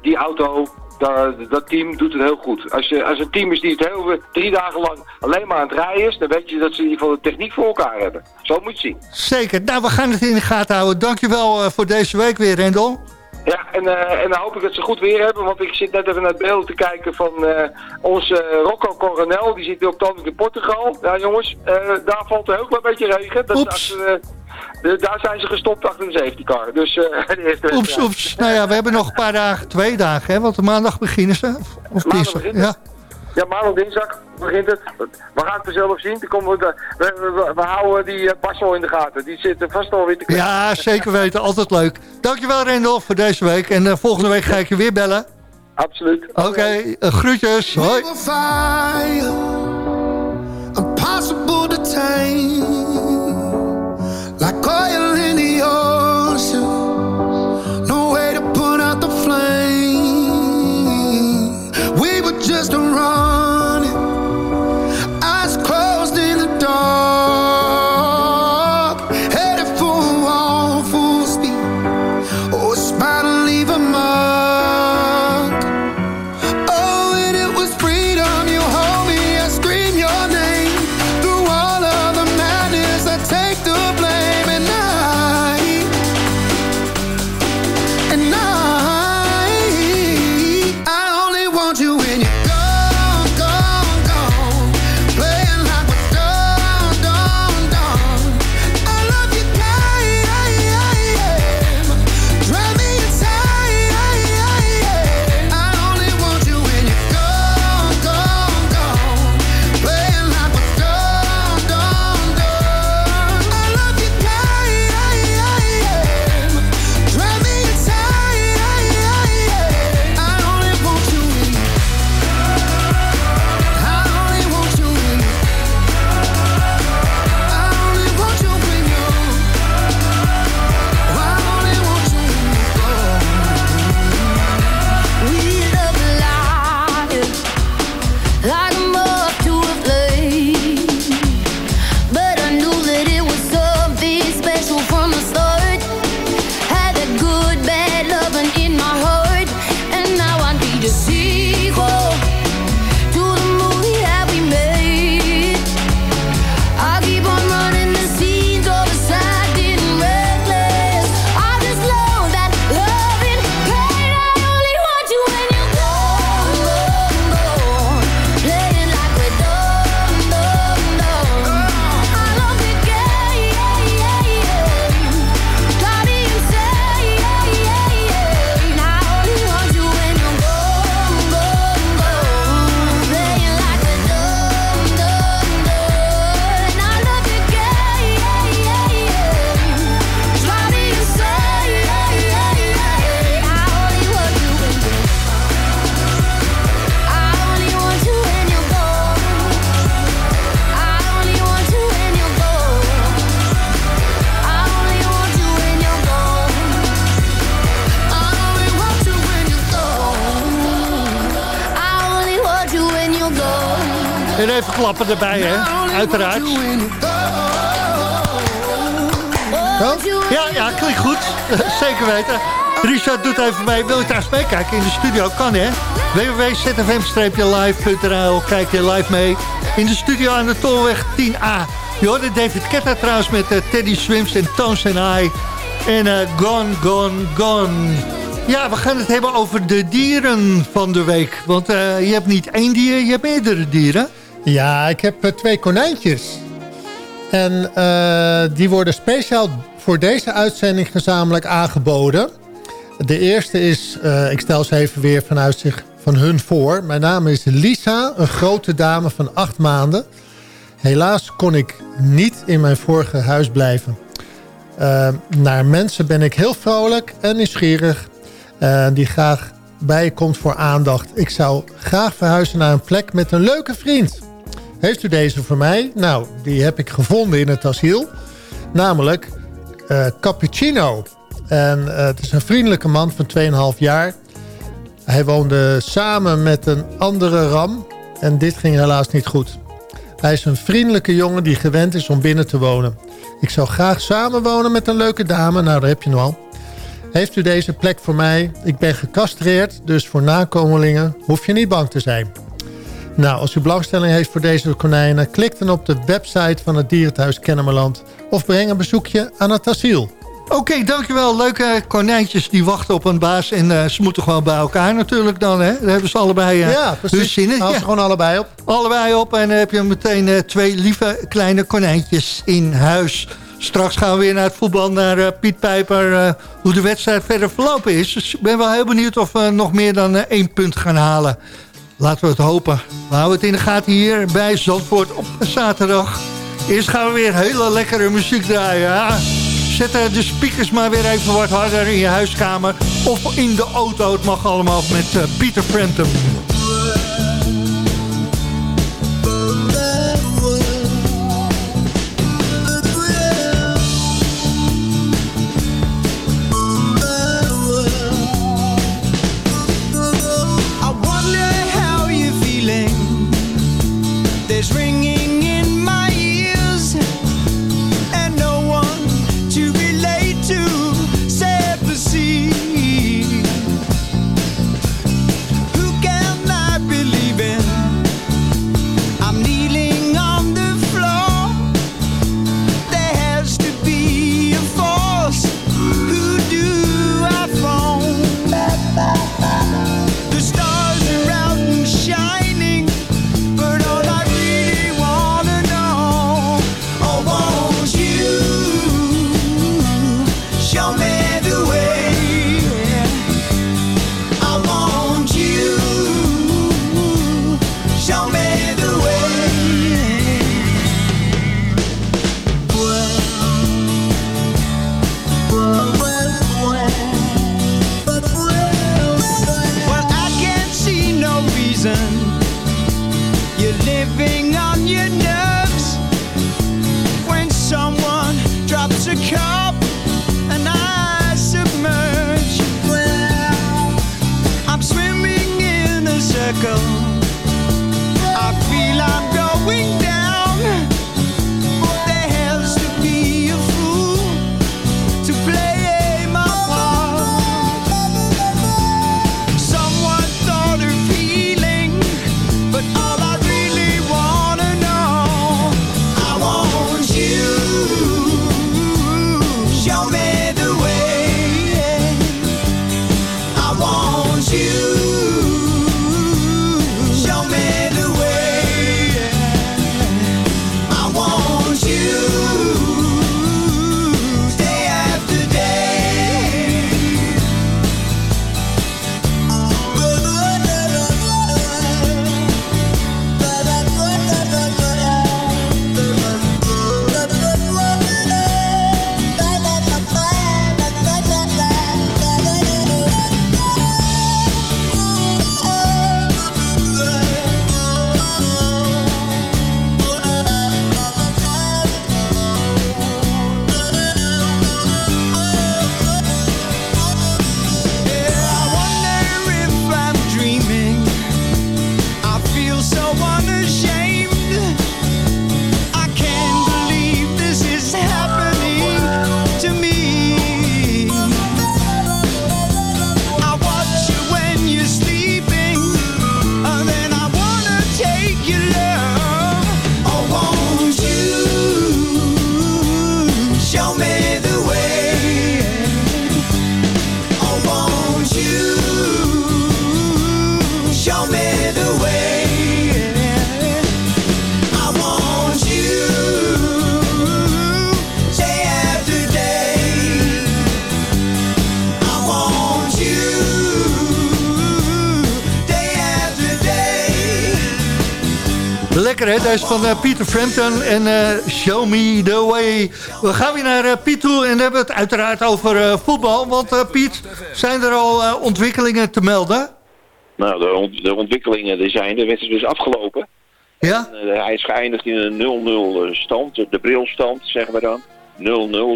G: die auto, dat, dat team doet het heel goed. Als, je, als een team is die het heel, drie dagen lang alleen maar aan het rijden is, dan weet je dat ze in ieder geval de techniek voor elkaar hebben. Zo moet je het zien.
C: Zeker. Nou, we gaan het in de gaten houden. Dankjewel uh, voor deze week weer, Rendel.
G: Ja, en, uh, en dan hoop ik dat ze goed weer hebben, want ik zit net even naar het beeld te kijken van uh, onze Rocco Coronel. Die zit nu op het in Portugal. Ja jongens, uh, daar valt een heel klein beetje regen. Dat is, de, daar zijn ze gestopt achter een safety car. Dus, [laughs] uh,
C: oeps, oeps. Nou ja, we hebben nog een paar dagen, twee dagen, hè? Want maandag beginnen ze. Of, of
G: maandag ja. Ja, maandag, dinsdag begint het. We gaan het zelf zien. Dan komen we, we, we, we, houden die uh, Basel in de gaten. Die zit vast alweer te
C: krijgen. Ja, zeker weten. Altijd leuk. Dankjewel, Rendel, voor deze week. En uh, volgende week ga ik je weer bellen.
G: Absoluut.
C: Oké, okay, uh, groetjes. Hoi.
H: Klappen erbij, hè? Uiteraard. Ja, ja, klinkt goed. [laughs] Zeker weten. Richard doet even mee. Wil je trouwens meekijken in de studio? Kan, hè? www.zfm-live.nl Kijk je live mee in de studio aan de Tolweg 10A. Je hoorde David Ketter trouwens met uh, Teddy Swims en Tones and I. En uh, Gone, Gone, Gone. Ja, we gaan het hebben over de dieren van de week. Want uh, je hebt niet één dier, je hebt meerdere dieren.
D: Ja, ik heb twee konijntjes. En die worden speciaal voor deze uitzending gezamenlijk aangeboden. De eerste is, ik stel ze even weer vanuit zich van hun voor. Mijn naam is Lisa, een grote dame van acht maanden. Helaas kon ik niet in mijn vorige huis blijven. Naar mensen ben ik heel vrolijk en nieuwsgierig. Die graag bijkomt voor aandacht. Ik zou graag verhuizen naar een plek met een leuke vriend. Heeft u deze voor mij? Nou, die heb ik gevonden in het asiel. Namelijk uh, Cappuccino. En het is een vriendelijke man van 2,5 jaar. Hij woonde samen met een andere ram. En dit ging helaas niet goed. Hij is een vriendelijke jongen die gewend is om binnen te wonen. Ik zou graag samenwonen met een leuke dame. Nou, daar heb je nu al. Heeft u deze plek voor mij? Ik ben gecastreerd, dus voor nakomelingen hoef je niet bang te zijn. Nou, als u belangstelling heeft voor deze konijnen... klik dan op de website van het Dierenthuis Kennemerland... of breng een bezoekje aan het asiel.
H: Oké, dankjewel. Leuke konijntjes die wachten op een baas. En uh, ze moeten gewoon bij elkaar natuurlijk dan. Hè? Daar hebben ze allebei uh,
D: ja, precies. zin in. Ze gewoon allebei op.
H: Allebei op. En dan heb je meteen uh, twee lieve kleine konijntjes in huis. Straks gaan we weer naar het voetbal, naar Piet Pijper. hoe de wedstrijd verder verlopen is. Dus ik ben wel heel benieuwd of we nog meer dan één punt gaan halen. Laten we het hopen. We houden het in de gaten hier bij Zandvoort op zaterdag. Eerst gaan we weer hele lekkere muziek draaien. Zet de speakers maar weer even wat harder in je huiskamer. Of in de auto. Het mag allemaal met uh, Peter
C: Lekker hè, deze van uh, Peter Frampton en uh, Show Me The Way. We gaan weer naar uh, Piet toe en hebben het uiteraard over voetbal. Want Piet, zijn er al ontwikkelingen te melden?
E: Nou, de, ont de ontwikkelingen die zijn, de wedstrijd is afgelopen.
C: Ja?
E: En, hij is geëindigd in een 0-0 stand, de brilstand zeggen we dan.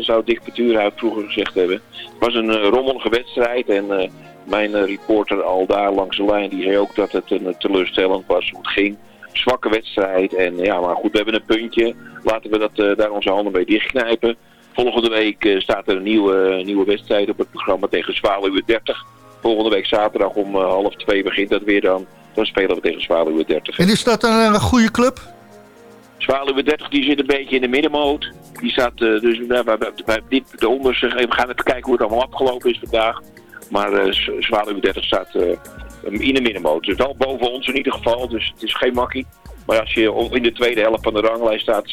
E: 0-0 zou Dick Petuurhuis vroeger gezegd hebben. Het was een rommelige wedstrijd en mijn reporter al daar langs de lijn, die zei ook dat het een teleurstellend was hoe het ging zwakke wedstrijd. En ja, maar goed, we hebben een puntje. Laten we dat, uh, daar onze handen mee dichtknijpen. Volgende week uh, staat er een nieuwe, nieuwe wedstrijd op het programma tegen Zwaluwe 30. Volgende week zaterdag om half twee begint dat weer dan. Dan spelen we tegen Zwaluwe 30.
C: En is dat een, een goede club?
E: Zwaluwe 30 die zit een beetje in de middenmoot. Die staat dus bij, bij, bij dit, de onderste. We gaan even kijken hoe het allemaal afgelopen is vandaag. Maar uh, Zwaluwe 30 staat in de middenmoot. Dus wel boven ons in ieder geval, dus het is geen makkie. Maar als je in de tweede helft van de ranglijst staat,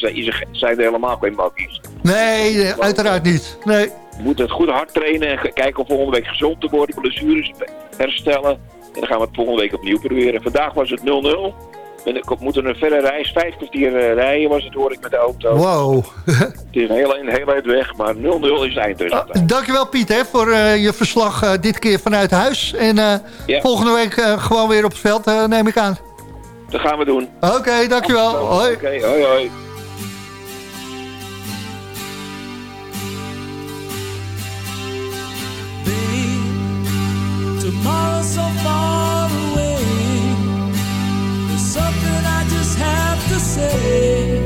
E: zijn er helemaal geen makkies.
C: Nee, uiteraard niet. Nee.
E: We moeten het goed hard trainen en kijken om volgende week gezond te worden, blessures herstellen. En dan gaan we het volgende week opnieuw proberen. Vandaag was het 0-0. En ik moet een verre reis, vijf kwartier uh, rijden was het, hoor ik met de auto.
C: Wow. [laughs]
E: het is een heel, een heel eind weg, maar 0-0 is het eindresultaat.
C: Uh, dankjewel Piet hè, voor uh, je verslag dit keer vanuit huis. En ja. volgende week gewoon weer op het veld, neem ik aan.
E: Dat gaan we doen.
C: Oké, okay, dankjewel. Hoi.
E: Oké, okay, hoi hoi. Tomorrow's so far say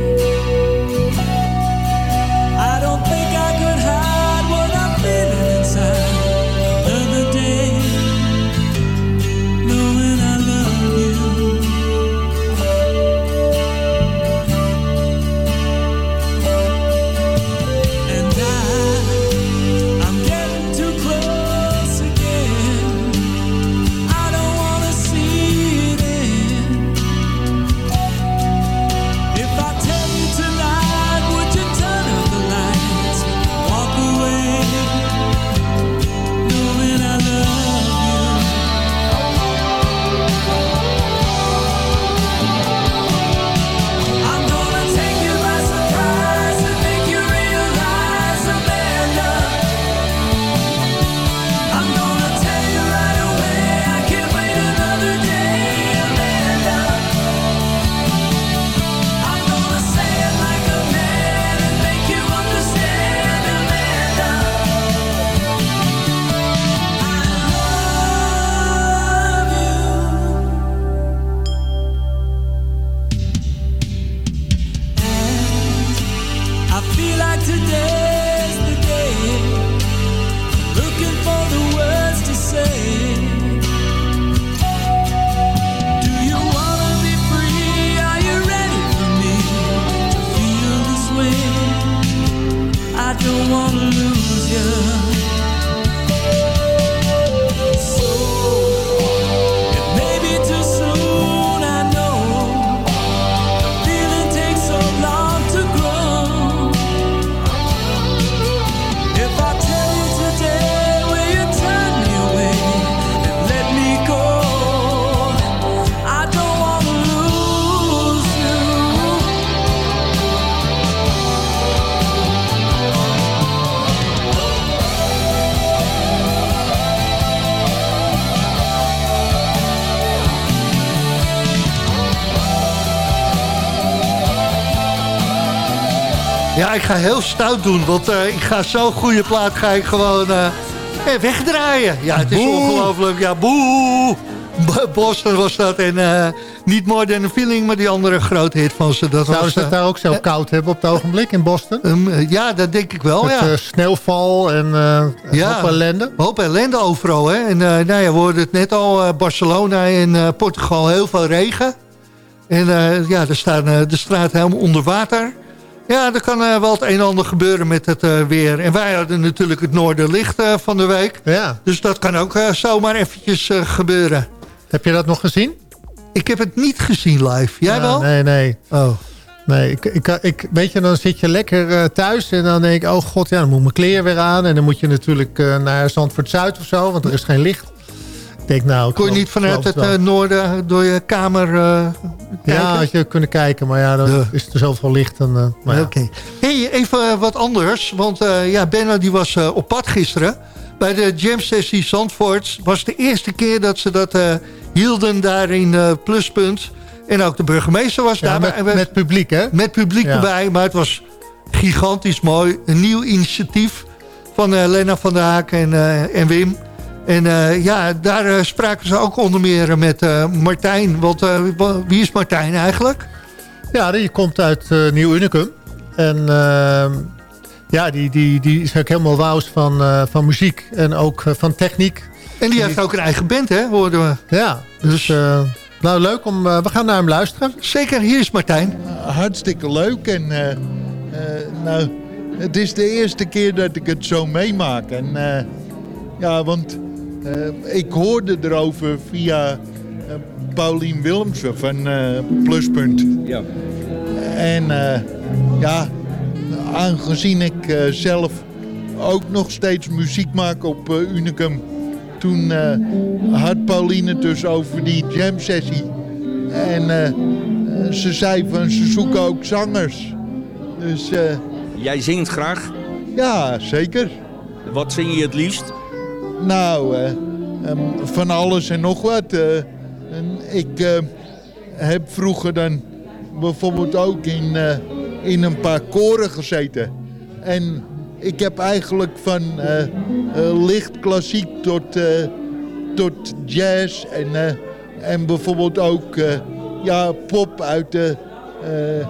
C: Ja, ik ga heel stout doen, want uh, ik ga zo'n goede plaat ga ik gewoon uh, wegdraaien. Ja, het is ongelooflijk. Ja, boe! Boston was dat en uh, niet more than a feeling, maar die andere grote hit van ze. Dat
D: Zouden ze het daar ook zo koud hebben op het ogenblik in Boston?
C: Um, ja, dat denk ik wel,
D: Met,
C: ja.
D: sneeuwval en
C: ja,
D: hoop ellende.
C: hoop ellende overal, hè. En nou ja, we hoorden het net al, Barcelona en Portugal, heel veel regen. En ja, er staan de straat helemaal onder water. Ja, er kan uh, wel het een en ander gebeuren met het uh, weer. En wij hadden natuurlijk het noorderlicht uh, van de week.
D: Ja.
C: Dus dat kan ook zomaar eventjes gebeuren.
D: Heb je dat nog gezien?
C: Ik heb het niet gezien live. Jij
D: ja,
C: wel?
D: Nee, nee.
C: Oh.
D: Nee, ik, ik, ik, weet je, dan zit je lekker thuis en dan denk ik... oh god, ja, dan moet mijn kleren weer aan. En dan moet je natuurlijk naar Zandvoort Zuid of zo, want er is geen licht. Denk nou...
C: Kon je niet vanuit het eh, noorden door je kamer eh kijken?
D: Ja, had je kunnen kijken, maar ja, dan is er zoveel licht. En, eh, ja.
C: Oké. Hey, even wat anders. Want ja, Benno die was op pad gisteren. Bij de Jam Sessie Zandvoort was de eerste keer dat ze dat hielden daar in Pluspunt. En ook de burgemeester was
D: Ja,
C: daar.
D: met, publiek, hè?
C: met publiek
D: Ja.
C: erbij. Maar het was gigantisch mooi. Een nieuw initiatief van Lena van der Haak en, en Wim. En eh, ja, daar eh, spraken ze ook onder meer met eh, Martijn. Want eh, wa- wie is Martijn eigenlijk?
D: Ja, die komt uit eh, Nieuw Unicum. En ehm, ja, die, die, die is ook helemaal wous van, eh, van muziek en ook van techniek.
C: En die heeft ook een eigen band, hè, hoorden we.
D: Ja, dus eh, nou leuk om... eh, we gaan naar hem luisteren.
C: Zeker, hier is Martijn.
I: hartstikke leuk. En eh, eh, nou, het is de eerste keer dat ik het zo meemaak. En eh, ja, want ik hoorde erover via eh, Paulien Willemsen van eh, Pluspunt.
J: Ja.
I: En eh, ja, aangezien ik eh, zelf ook nog steeds muziek maak op eh, Unicum. Toen eh, had Pauline het dus over die jam sessie. En eh, eh, ze zei van ze zoeken ook zangers. Dus eh,
J: Jij zingt graag.
I: ja, zeker.
J: Wat zing je het liefst?
I: Nou, eh, ehm, van alles en nog wat. eh. ik eh, heb vroeger dan bijvoorbeeld ook in, in een paar koren gezeten. En ik heb eigenlijk van licht klassiek tot, tot jazz en, en bijvoorbeeld ook ja, pop uit de eh,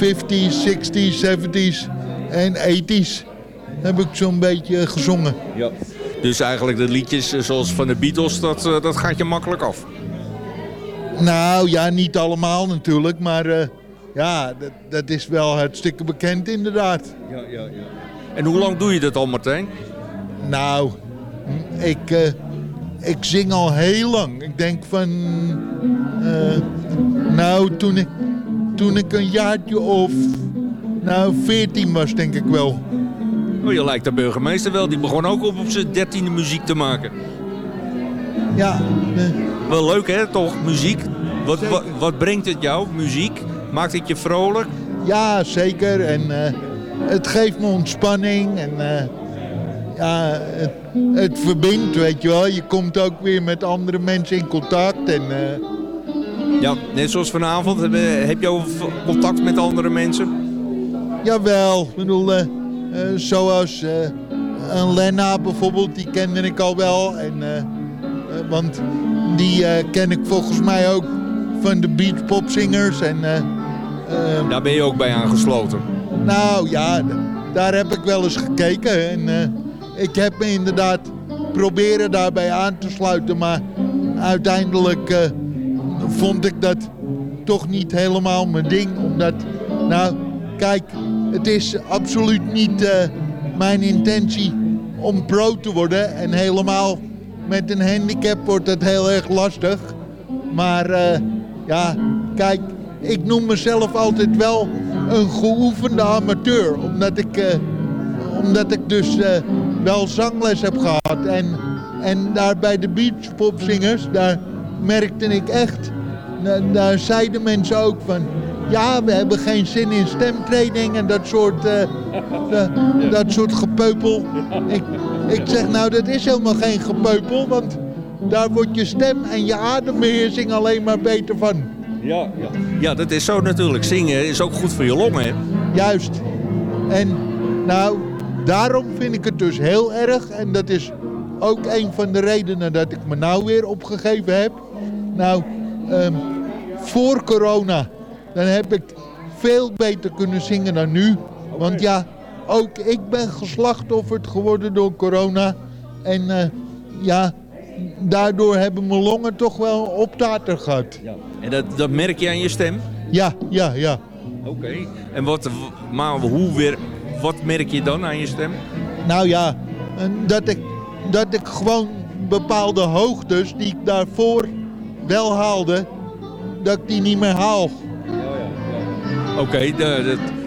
I: 50s, 60s, 70s en 80s heb ik zo'n beetje gezongen.
J: Ja. Dus eigenlijk de liedjes eh, zoals van de Beatles, dat, eh, dat gaat je makkelijk af.
I: Nou ja, niet allemaal natuurlijk, maar eh, ja, dat, dat is wel hartstikke bekend inderdaad.
J: Ja, ja, ja. En hoe lang doe je dat al, Martijn?
I: Nou, ik, eh, ik zing al heel lang. Ik denk van, nou toen ik, toen ik een jaartje of, nou 14 was denk ik wel.
J: Oh, je lijkt de burgemeester wel. Die begon ook op, op zijn dertiende muziek te maken.
I: Ja,
J: Wel leuk hè, toch? Muziek. Wat, wat, wat brengt het jou, muziek? Maakt het je vrolijk?
I: ja zeker. En eh, het geeft me ontspanning en eh, ja, het, het verbindt, weet je wel. Je komt ook weer met andere mensen in contact en... eh,
J: Ja, net zoals vanavond. Heb, heb je ook v- contact met andere mensen?
I: Jawel, ik bedoel, zoals eh, een Lena bijvoorbeeld, die kende ik al wel. En, eh, eh, want die eh, ken ik volgens mij ook van de beachpopzingers. En, eh, eh,
J: Daar ben je ook bij aangesloten.
I: nou ja, daar heb ik wel eens gekeken. En eh, ik heb me inderdaad proberen daarbij aan te sluiten. Maar uiteindelijk eh, vond ik dat toch niet helemaal mijn ding. Omdat, nou, kijk, het is absoluut niet eh, mijn intentie om pro te worden. En helemaal met een handicap wordt dat heel erg lastig. Maar eh, ja, kijk, ik noem mezelf altijd wel een geoefende amateur. Omdat ik, eh, omdat ik dus wel zangles heb gehad. En, en daar bij de beachpopzingers, daar merkte ik echt... da- Daar zeiden mensen ook van... Ja, we hebben geen zin in stemtraining en dat soort, eh, da- dat soort gepeupel. Ik, ik zeg nou, dat is helemaal geen gepeupel, want daar wordt je stem en je adembeheersing alleen maar beter van.
J: Ja, ja. ja, dat is zo natuurlijk. Zingen is ook goed voor je longen. Hè?
I: Juist. En nou, daarom vind ik het dus heel erg. En dat is ook een van de redenen dat ik me nou weer opgegeven heb. Nou, ehm, voor corona, dan heb ik veel beter kunnen zingen dan nu. Want ja, ook ik ben geslachtofferd geworden door corona. En eh, ja, daardoor hebben mijn longen toch wel optater gehad.
J: En dat, dat merk je aan je stem?
I: Ja, ja, ja.
J: Oké. En wat, maar hoe weer, wat merk je dan aan je stem?
I: Nou ja, dat ik, dat ik gewoon bepaalde hoogtes die ik daarvoor wel haalde, dat ik die niet meer haal.
J: Oké,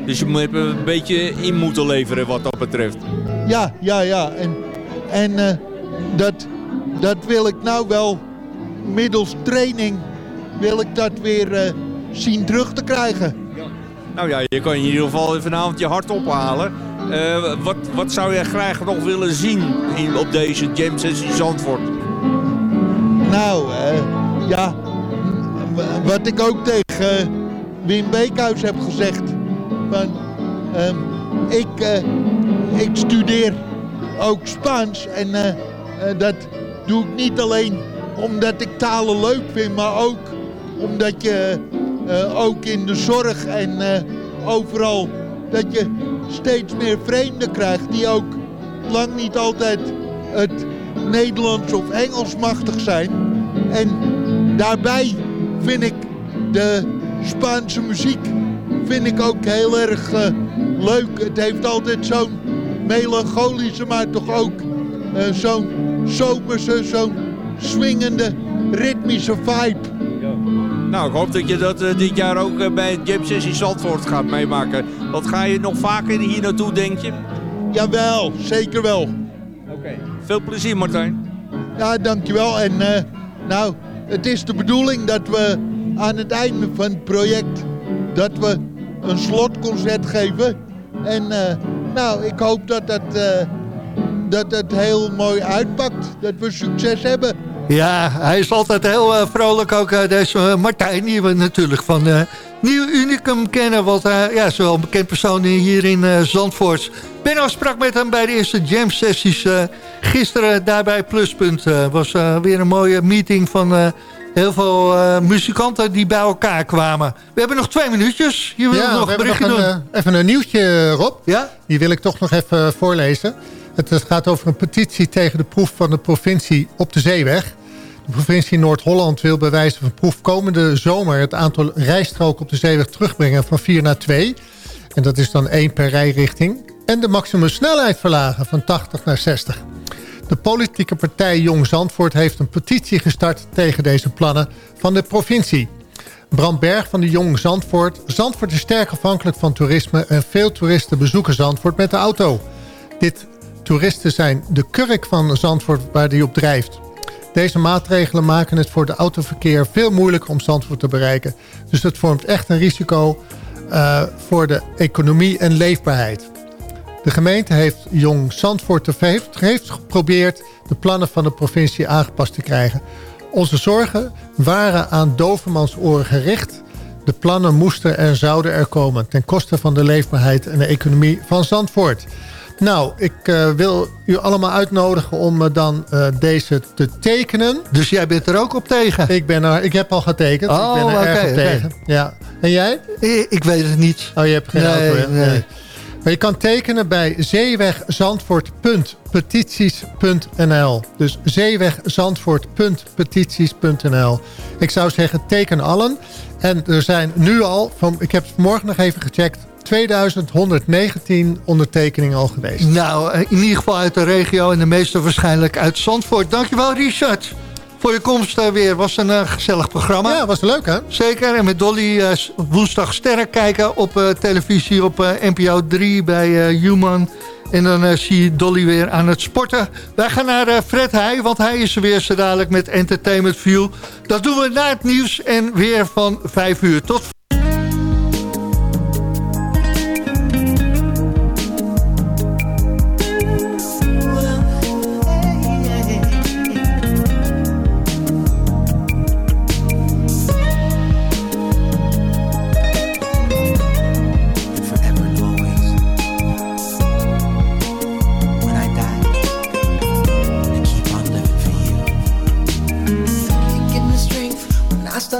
J: dus je moet een beetje in moeten leveren wat dat betreft.
I: Ja, ja, ja. En, en eh, dat dat wil ik nou wel middels training wil ik dat weer eh, zien terug te krijgen.
J: Nou ja, je kan in ieder geval vanavond je hart ophalen. Uh, wat, wat zou jij graag nog willen zien in, op deze jam sessie Zandvoort?
I: Nou, ja, wat ik ook tegen Wim Beekhuis heb gezegd. Van, uh, ik, ik studeer ook Spaans en dat doe ik niet alleen omdat ik talen leuk vind, maar ook omdat je ook in de zorg en overal dat je steeds meer vreemden krijgt die ook lang niet altijd het Nederlands of Engels machtig zijn. En daarbij vind ik de Spaanse muziek vind ik ook heel erg uh, leuk. Het heeft altijd zo'n melancholische, maar toch ook zo'n zomerse, zo'n swingende, ritmische vibe.
J: Nou, ik hoop dat je dat uh, dit jaar ook bij het Jam Sessie Zandvoort gaat meemaken. Wat ga je nog vaker hier naartoe, denk je?
I: Jawel, zeker wel. Oké,
J: okay. veel plezier Martijn.
I: Ja, dankjewel. En nou, het is de bedoeling dat we aan het einde van het project... dat we een slotconcert geven. En nou, ik hoop dat dat, dat het heel mooi uitpakt. Dat we succes hebben.
C: Ja, hij is altijd heel uh, vrolijk. Ook deze Martijn, die we natuurlijk van Nieuw Unicum kennen. Want ja, is wel een bekend persoon hier in Zandvoort. Benno sprak met hem bij de eerste jam sessies gisteren daar bij Pluspunt. was weer een mooie meeting van heel veel muzikanten die bij elkaar kwamen. We hebben nog twee minuutjes. Je wil
D: ja,
C: nog
D: een
C: berichtje
D: nog
C: doen.
D: even een nieuwtje, Rob.
C: Ja?
D: Die wil ik toch nog even voorlezen. Het gaat over een petitie tegen de proef van de provincie op de zeeweg. De provincie Noord-Holland wil bij wijze van proef komende zomer... het aantal rijstroken op de zeeweg terugbrengen van 4 naar 2. En dat is dan 1 per rijrichting. En de maximumsnelheid verlagen van 80 naar 60. De politieke partij Jong Zandvoort heeft een petitie gestart... tegen deze plannen van de provincie. Bram Berg van de Jong Zandvoort. Zandvoort is sterk afhankelijk van toerisme... en veel toeristen bezoeken Zandvoort met de auto. Dit toeristen zijn de kurk van Zandvoort waar die op drijft. Deze maatregelen maken het voor de autoverkeer veel moeilijker om Zandvoort te bereiken. Dus dat vormt echt een risico uh, voor de economie en leefbaarheid. De gemeente heeft Jong Zandvoort te heeft, heeft geprobeerd de plannen van de provincie aangepast te krijgen. Onze zorgen waren aan dovermansoren gericht. De plannen moesten en zouden er komen ten koste van de leefbaarheid en de economie van Zandvoort. Nou, ik uh, wil u allemaal uitnodigen om uh, dan uh, deze te tekenen.
C: Dus jij bent er ook op tegen?
D: Ik, ben er, ik heb al getekend.
C: Oh,
D: ik ben er
C: okay,
D: erg op
C: okay.
D: tegen. Ja. En jij?
C: Ik, ik, weet het niet.
D: Oh, je hebt geen
C: nee,
D: auto, hè?
C: Nee. nee.
D: Maar je kan tekenen bij zeewegzandvoort.petities.nl. Dus zeewegzandvoort.petities.nl. Ik zou zeggen, teken allen. En er zijn nu al, van, ik heb vanmorgen nog even gecheckt... 2119 ondertekeningen al geweest.
C: Nou, in ieder geval uit de regio en de meeste waarschijnlijk uit Zandvoort. Dankjewel Richard voor je komst uh, weer. Was een uh, gezellig programma.
D: Ja, was leuk hè?
C: Zeker. En met Dolly uh, woensdag sterren kijken op televisie op NPO 3 bij Human. En dan zie je Dolly weer aan het sporten. Wij gaan naar Fred Heij, want hij is er weer zo dadelijk met Entertainment View. Dat doen we na het nieuws en weer van 5 uur. Tot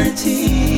K: Eternity.